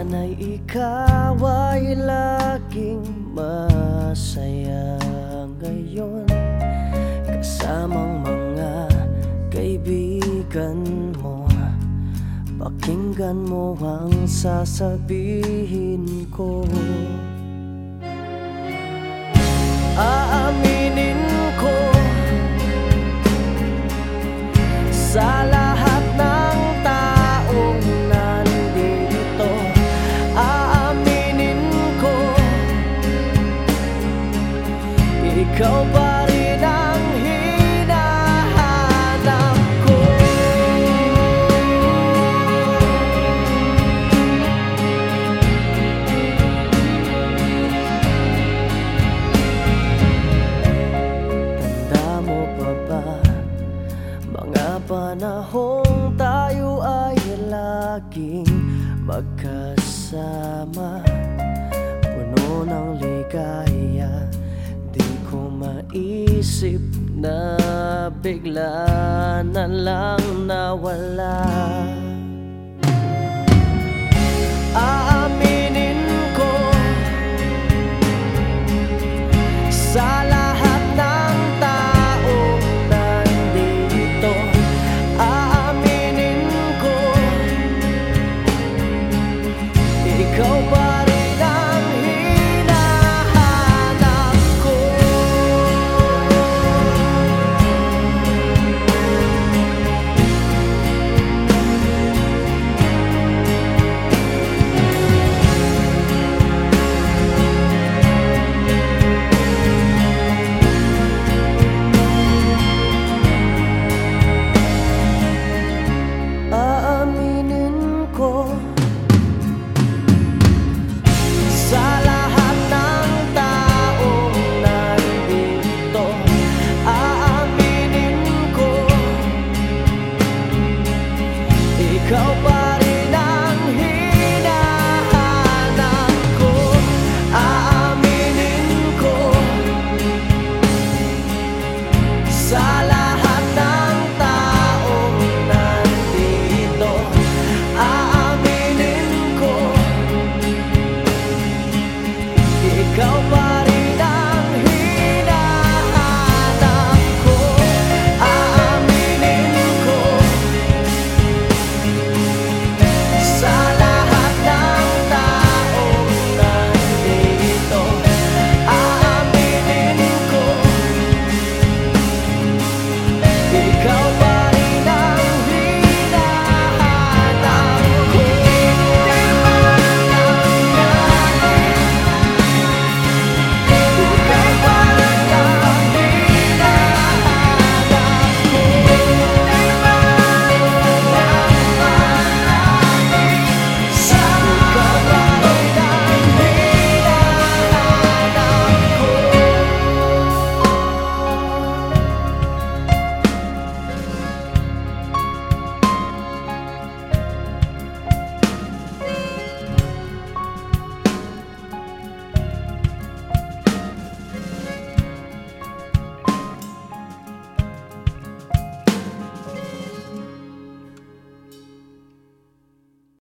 Sana'y ikaw ay laging masaya ngayon. Kasamang mga kaibigan mo Pakinggan mo ang sasabihin ko panahong tayo ay laging magkasama. Puno ng ligaya Di ko maisip na bigla na lang nawala. Ah side